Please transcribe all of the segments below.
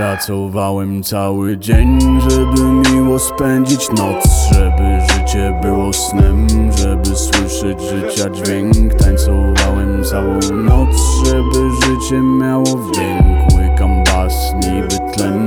Pracowałem cały dzień, żeby miło spędzić noc Żeby życie było snem, żeby słyszeć życia dźwięk. Tańcowałem całą noc, żeby życie miało wdzięk. Łykam bas, niby tlen,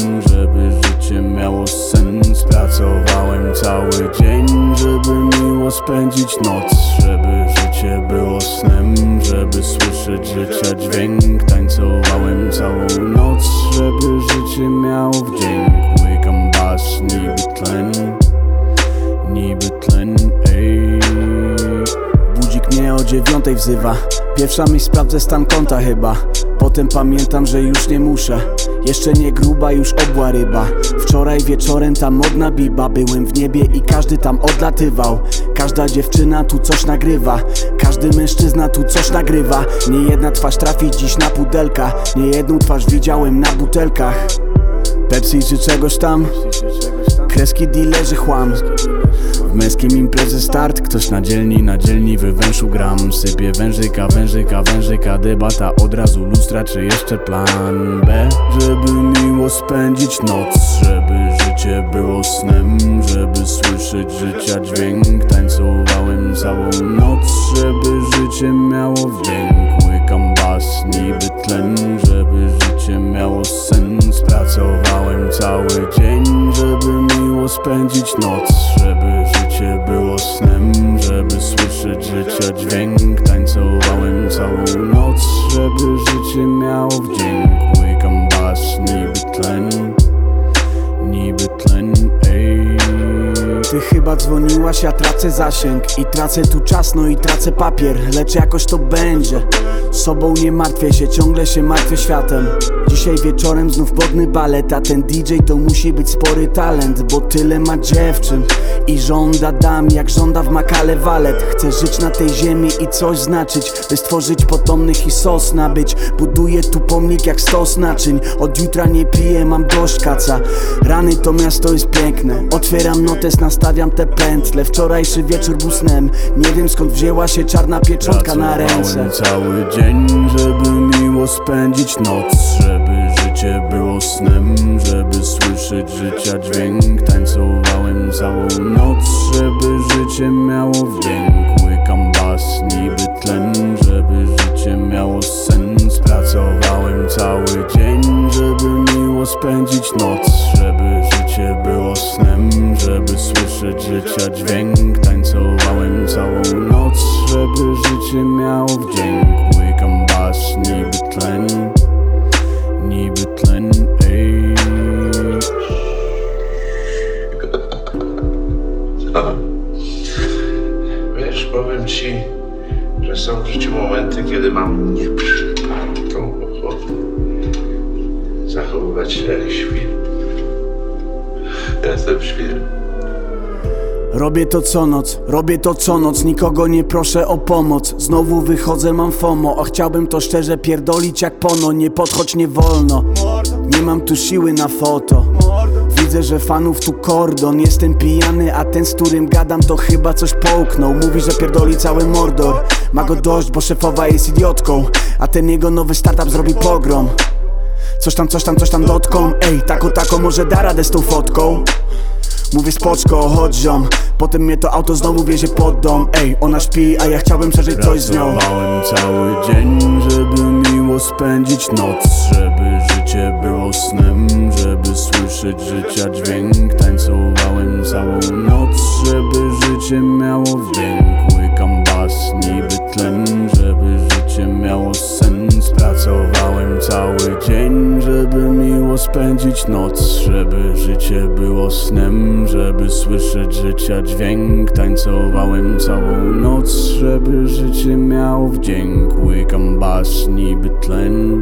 spędzić noc Żeby życie było snem, żeby słyszeć życia dźwięk. Tańcowałem całą noc, żeby życie miało wdzięk. Łykam bas, niby tlen, niby tlen, ej. Budzik mnie o dziewiątej wzywa. Pierwsza myśl sprawdzę stan konta chyba. Potem pamiętam, że już nie muszę Jeszcze nie gruba, już obła ryba. Wczoraj wieczorem ta modna biba. Byłem w niebie i każdy tam odlatywał. Każda dziewczyna tu coś nagrywa. Każdy mężczyzna tu coś nagrywa. Nie jedna twarz trafi dziś na pudelka. Nie jedną twarz widziałem na butelkach. Pepsi czy czegoś tam? Kreski dealerzy chłam w męskim imprezy start. Ktoś na dzielni, na dzielni wywęszył gram. Sypie wężyka, wężyka, wężyka. Debata od razu lustra, czy jeszcze plan B? Żeby miło spędzić noc. Żeby życie było snem. Żeby słyszeć życia dźwięk. Tańcowałem całą noc. Żeby życie miało wdzięk Łykam bas, niby tlen spędzić noc Żeby życie było snem Żeby słyszeć życia dźwięk Tańcowałem całą noc Żeby życie miało wdzięk chyba dzwoniłaś, ja tracę zasięg I tracę tu czas, no i tracę papier Lecz jakoś to będzie Sobą nie martwię się, ciągle się martwię światem Dzisiaj wieczorem znów modny balet A ten DJ to musi być spory talent Bo tyle ma dziewczyn I żąda dam, jak żąda w makale walet Chcę żyć na tej ziemi i coś znaczyć By stworzyć potomnych i sos nabyć Buduję tu pomnik jak stos naczyń Od jutra nie piję, mam dość kaca Rany to miasto jest piękne Otwieram notes, nastawiam te pętle. Wczorajszy wieczór był snem. Nie wiem skąd wzięła się czarna pieczątka na ręce. cały dzień, żeby miło spędzić noc Żeby życie było snem Żeby słyszeć życia dźwięk. Tańcowałem całą noc Żeby życie miało wdzięk. Łykam bas, niby tlen Żeby życie miało sens. Pracowałem cały dzień spędzić noc Żeby życie było snem Żeby słyszeć życia dźwięk. Tańcowałem całą noc Żeby życie miało wdzięk. Łykam bas, niby tlen Niby tlen, ej. Wiesz, powiem ci, że są w życiu momenty, kiedy mam ochotę zachowywać się jak świr. Jestem świr. Robię to co noc, robię to co noc Nikogo nie proszę o pomoc. Znowu wychodzę, mam FOMO A chciałbym to szczerze pierdolić jak pono. Nie podchodź, nie wolno. Nie mam tu siły na foto. Widzę, że fanów tu kordon. Jestem pijany, a ten z którym gadam To chyba coś połknął. Mówi, że pierdoli cały mordor. Ma go dość, bo szefowa jest idiotką. A ten jego nowy startup zrobi pogrom Coś tam, coś tam, coś tam dotką. Ej, tako, tako, może da radę z tą fotką? Mówię spoczko, chodź ziom. Potem mnie to auto znowu wiezie pod dom. Ej, ona śpi, a ja chciałbym przeżyć coś z nią. Pracowałem cały dzień, żeby miło spędzić noc Żeby życie było snem Żeby słyszeć życia dźwięk. Tańcowałem całą noc Żeby życie miało wdzięk. Łykam bas, niby tlen Żeby życie miało sens. Pracowałem cały dzień, żeby miło spędzić noc Żeby życie było snem Żeby słyszeć życia dźwięk Tańcowałem całą noc Żeby życie miało wdzięk Łykam bas, niby tlen